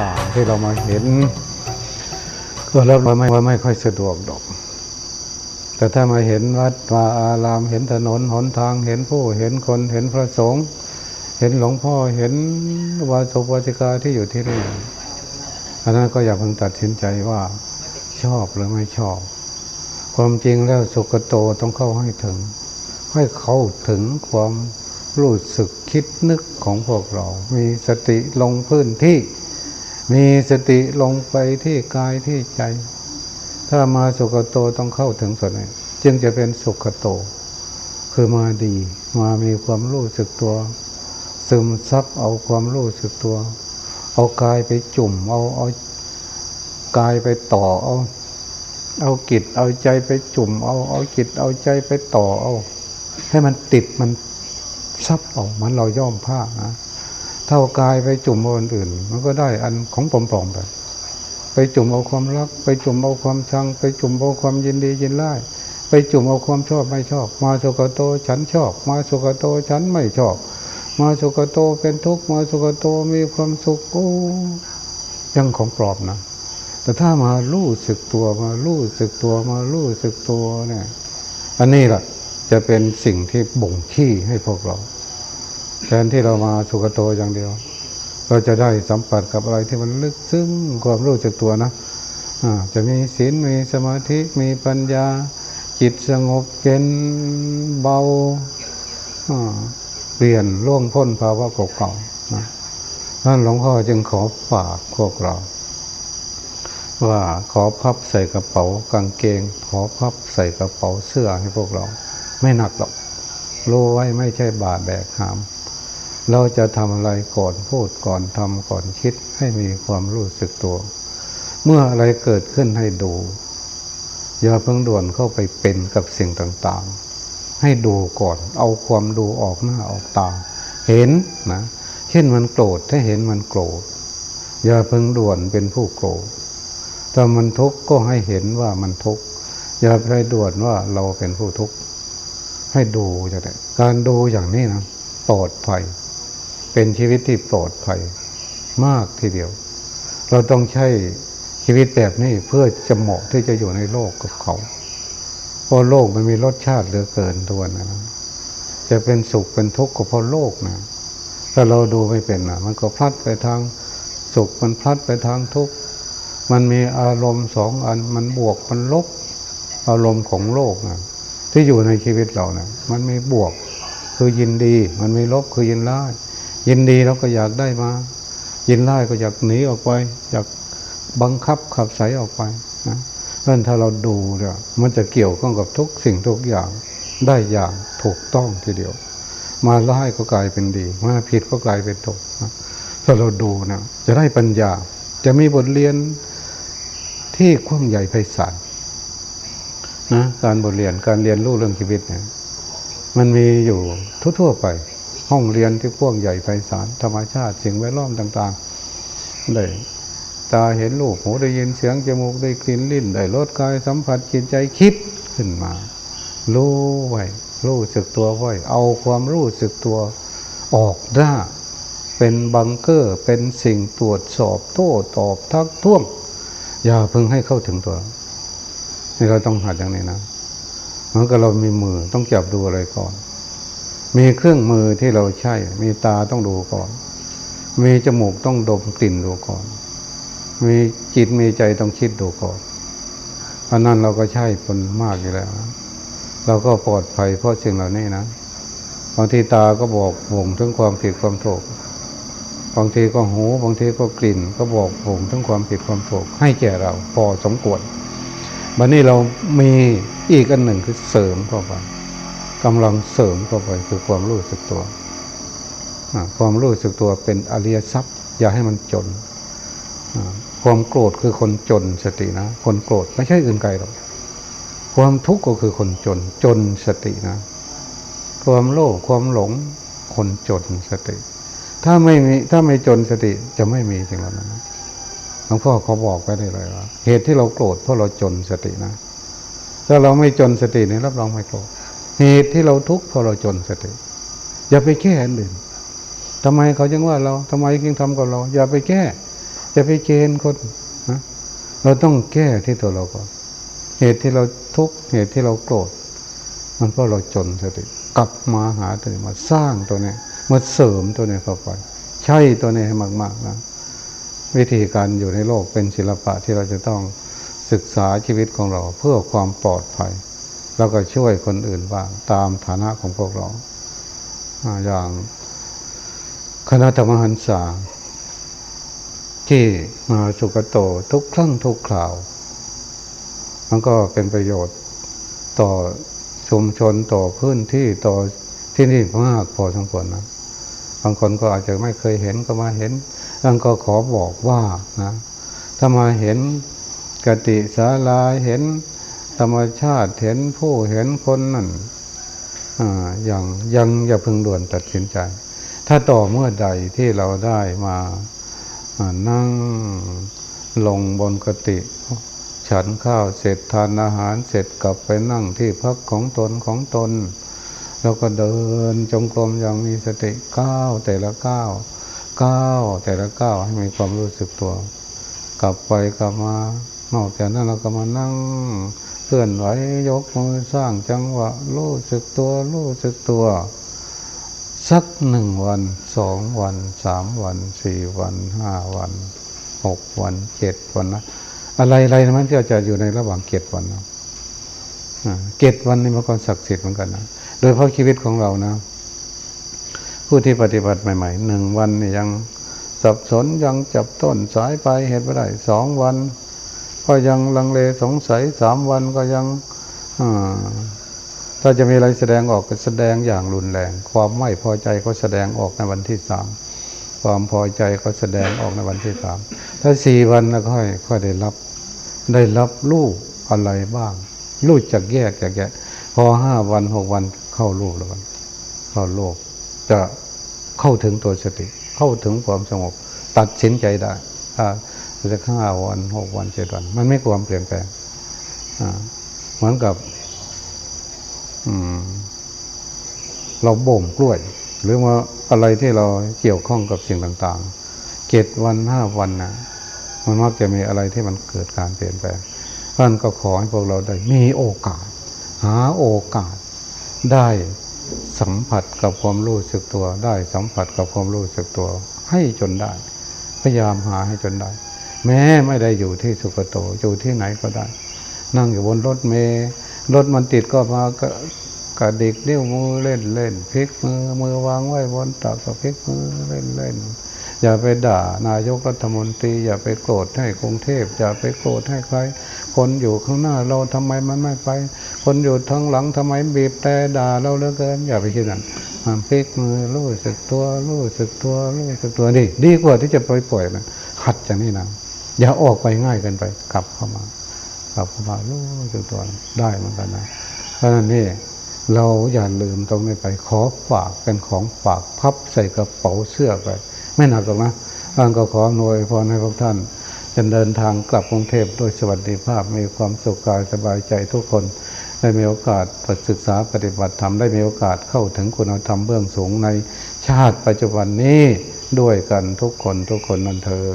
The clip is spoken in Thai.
ต่างๆ ที่เรามาเห็น ก็แล้วไม่ว่าไม่ค่อยสะดวกดอก แต่ถ้ามาเห็นวัดวาอารามเห็นถนนหนทางเห็นผู้เห็นคนเห็นพระสงฆ์เห็นหลวงพ่อเห็นวาสุวาสิกาที่อยู่ที่นี่อันนั้นก็อย่าเพิ่งตัดสินใจว่าชอบหรือไม่ชอบ ความจริงแล้วสุกโตต้องเข้าให้ถึง ให้เข้าถึงความรู้สึกคิดนึกของพวกเรา มีสติลงพื้นที่ มีสติลงไปที่กายที่ใจ ถ้ามาสุขโตต้องเข้าถึงส่วนนี้จึงจะเป็นสุขโต คือมาดีมามีความรู้สึกตัว ซึมซับเอาความรู้สึกตัว เอากายไปจุ่ม เอาเอากายไปต่อเอา เอากิจเอาใจไปจุ่ม เอาเอากิจเอาใจไปต่อเอา ให้มันติดมันซับออกมันเราย่อมผ้านะ เท่ากายไปจุ่มคนอื่น มันก็ได้อันของปลอมๆไป ไปจุ่มเอาความรัก ไปจุ่มเอาความชัง ไปจุ่มเอาความยินดียินไล่ไปจุ่มเอาความชอบไม่ชอบ มาสุกโตฉันชอบ มาสุกโตฉันไม่ชอบ มาสุกโตเป็นทุกข์มาสุกโตมีความสุขโอ้ยังของปลอมนะแต่ถ้ามาลู่สึกตัวมาลู่สึกตัวมาลู่สึกตัวเนี่ย อันนี้แหละจะเป็นสิ่งที่บ่งขี้ให้พวกเรา แทนที่เรามาสุกโตอย่างเดียว เราจะได้สัมผัสกับอะไรที่มันลึกซึ้งความรู้จักตัวนะะจะมีศีลมีสมาธิมีปัญญา จิตสงบเย็นเบาเปลี่ยนล่วงพ้นภาวะเก่าๆนะท่านหลวงพ่อจึงขอฝากพวกเรา ว่าขอพับใส่กระเป๋ากางเกง ขอพับใส่กระเป๋าเสื้อให้พวกเรา ไม่หนักหรอกรู้ไว้ไม่ใช่บาดแบกหาม เราจะทำอะไรก่อนพูดก่อนทำก่อนคิดให้มีความรู้สึกตัว เมื่ออะไรเกิดขึ้นให้ดู อย่าเพิ่งด่วนเข้าไปเป็นกับสิ่งต่างๆ ให้ดูก่อน เอาความดูออกหน้าออกตา เห็นนะ เช่นมันโกรธถ้าเห็นมันโกรธ อย่าเพิ่งด่วนเป็นผู้โกรธถ้ามันทุกข์ก็ให้เห็นว่ามันทุกข์ อย่าไปด่วนว่าเราเป็นผู้ทุกข์ ให้ดูจะได้การดูอย่างนี้นะปลอดภัย เป็นชีวิตที่ปลอดภัยมากทีเดียว เราต้องใช้ชีวิตแบบนี้เพื่อจะเหมาะที่จะอยู่ในโลกกับเขา เพราะโลกมันมีรสชาติเหลือเกินตัวนะ จะเป็นสุขเป็นทุกข์ก็เพราะโลกนะถ้าเราดูไม่เป็นนะมันก็พลัดไปทางสุขมันพลัดไปทางทุกข์มันมีอารมณ์สองอันมันบวกมันลบ อารมณ์ของโลกนะที่อยู่ในชีวิตเรานะมันมีบวกคือยินดี มันมีลบคือยินร้าย ยินดีเราก็อยากได้มา ยินร้ายก็อยากหนีออกไป อยากบังคับขับใสออกไปนะเพราะถ้าเราดูเนี่ยมันจะเกี่ยวข้องกับทุกสิ่งทุกอย่างได้อย่างถูกต้องทีเดียว มาร้ายก็กลายเป็นดี มาผิดก็กลายเป็นถูกนะถ้าเราดูนะจะได้ปัญญา จะมีบทเรียนที่กว้างใหญ่ไพศาลนะการบทเรียนการเรียนรู้เรื่องชีวิตเนี่ยมันมีอยู่ทั่วๆไป ห้องเรียนที่กว้างใหญ่ไพศาลธรรมชาติสิ่งแวดล้อมต่างๆได้ตาเห็นรูปหูได้ยินเสียงจมูกได้กลิ่นลิ้นได้รสกายสัมผัสจิตใจคิดขึ้นมารู้ไว้รู้สึกตัวไว้ เอาความรู้สึกตัวออกหน้า เป็นบังเกอร์เป็นสิ่งตรวจสอบโต้ตอบทักท้วง อย่าเพิ่งให้เข้าถึงตัว นี่เราต้องหัดอย่างนี้นะเหมือนกับเรามีมือต้องจับดูอะไรก่อน มีเครื่องมือที่เราใช้ มีตาต้องดูก่อน มีจมูกต้องดมกลิ่นดูก่อน มีจิตมีใจต้องคิดดูก่อนอันนั้นเราก็ใช่ผลมากอยู่แล้ว เราก็ปลอดภัยเพราะสิ่งเหล่านี้นะบางทีตาก็บอกบ่งถึงความผิดความถูกบางทีก็หูบางทีก็กลิ่น ก็บอกบ่งถึงความผิดความถูกให้แก่เราพอสมควรวันนี้เรามีอีกอันหนึ่งคือเสริมเข้าไป กำลังเสริมเข้าไปคือความรู้สึกตัว ความรู้สึกตัวเป็นอริยทรัพย์ อย่าให้มันจน ความโกรธคือคนจนสตินะ คนโกรธไม่ใช่อื่นไกลหรอก ความทุกข์ก็คือคนจน จนสตินะ ความโลภความหลงคนจนสติ ถ้าไม่มีถ้าไม่จนสติจะไม่มีสิ่งเหล่านั้นหลวงพ่อเขาบอกไปได้เลยว่าเหตุที่เราโกรธเพราะเราจนสตินะ ถ้าเราไม่จนสตินี่รับรองไม่โกรธ เหตุที่เราทุกข์เพราะเราจนสติ อย่าไปแก้อันอื่นทำไมเขาจึงว่าเราทำไมจึงทำกับเรา อย่าไปแก้จะไปเกณฑ์คนนะเราต้องแก้ที่ตัวเราก่อนเหตุที่เราทุกข์เหตุที่เราโกรธมันเพราะเราจนสติ กลับมาหาตัวนี้มาสร้างตัวนี้มาเสริมตัวนี้เข้าไปใช่ตัวนี้ให้มาก ๆนะวิธีการอยู่ในโลกเป็นศิลปะที่เราจะต้องศึกษาชีวิตของเราเพื่อความปลอดภัย แล้วก็ช่วยคนอื่นบ้างตามฐานะของพวกเรา อย่างคณะธรรมหันษาที่มาสุกโตทุกครั้งทุกคราว มันก็เป็นประโยชน์ต่อชุมชนต่อพื้นที่ต่อที่นี่มากพอสมควรนะบางคนก็อาจจะไม่เคยเห็นก็มาเห็นอังก็ขอบอกว่านะถ้ามาเห็นกติสาลาเห็น ธรรมชาติเห็นผู้เห็นคนนั่นอย่างยังอย่าพึงด่วนตัดสินใจ ถ้าต่อเมื่อใดที่เราได้มานั่งลงบนกติ ฉันข้าวเสร็จทานอาหารเสร็จกลับไปนั่งที่พักของตนของตน แล้วก็เดินจงกรมอย่างมีสติก้าวแต่ละก้าวก้าวแต่ละก้าวให้มีความรู้สึกตัว กลับไปกลับมานอกจากนั้นเราก็มานั่ง เคลื่อนไหวยกมือสร้างจังหวะรู้สึกตัวรู้สึกตัว สักหนึ่งวันสองวันสามวันสี่วันห้าวันหกวันเจ็ดวันนะอะไรอะไรมันจะจะอยู่ในระหว่างเจ็ดวันนะเจ็ดวันนี่มันก็ศักดิ์สิทธิ์เหมือนกันนะโดยเพราะชีวิตของเรานะ ผู้ที่ปฏิบัติใหม่ๆหนึ่งวันนี่ยังสับสนยังจับต้นสายไปเหตุไม่ได้สองวัน ก็ยังลังเลสงสัยสามวันก็ยังถ้าจะมีอะไรแสดงออกก็แสดงอย่างรุนแรง ความไม่พอใจก็แสดงออกในวันที่สามความพอใจก็แสดงออกในวันที่สามถ้าสี่วันแล้วค่อยค่อยได้รับ ได้รับลูกอะไรบ้างลูกจากแยกจากแยกพอห้าวันหกวันเข้าลูกแล้วกันเข้าโลกจะเข้าถึงตัวสติ เข้าถึงความสงบ ตัดสินใจได้ จะห้าวันหกวันเจ็ดวัน มันไม่ความเปลี่ยนแปลงเหมือนกับเราบ่มกล้วย หรือว่าอะไรที่เราเกี่ยวข้องกับสิ่งต่างๆเจ็ดวันห้าวันนะมันมักจะมีอะไรที่มันเกิดการเปลี่ยนแปลงท่านก็ขอให้พวกเราได้มีโอกาส หาโอกาสได้สัมผัสกับความรู้สึกตัว ได้สัมผัสกับความรู้สึกตัว ให้จนได้ พยายามหาให้จนได้ แม้ไม่ได้อยู่ที่สุกโตอยู่ที่ไหนก็ได้ นั่งอยู่บนรถเมล์รถมันติดก็มากะกระดิกนิ้วมือเล่นเล่นพลิกมือมือวางไว้บนตักก็พลิกมือเล่นเล่นอย่าไปด่านายกรัฐมนตรี อย่าไปโกรธให้กรุงเทพ อย่าไปโกรธให้ใคร คนอยู่ข้างหน้าเราทำไมมันไม่ไป คนอยู่ทางหลังทำไมบีบแต่ด่าเราเหลือเกิน อย่าไปคิดนั้นมันพลิกมือรู้สึกตัวรู้สึกตัวรู้สึกตัวดีดีกว่าที่จะปล่อยปล่อยนะหัดอย่างนี้นะ อย่าออกไปง่ายกินไป กลับเข้ามา กลับเข้ามารู้สึกตัวได้เหมือนกันนะเพราะนั้นนี่เราอย่าลืมตรงนี้ไปขอฝากเป็นของฝากพับใส่กระเป๋าเสื้อไป ไม่หนักหรอกนะท่านก็ขอหน่วยพรให้พวกท่านจะเดินทางกลับกรุงเทพด้วยสวัสดิภาพมีความสุขกายสบายใจทุกคน ได้มีโอกาสศึกษาปฏิบัติธรรมได้มีโอกาสเข้าถึงคุณธรรมเบื้องสูงในชาติปัจจุบันนี้ด้วยกันทุกคนทุกคนนั่นเธอ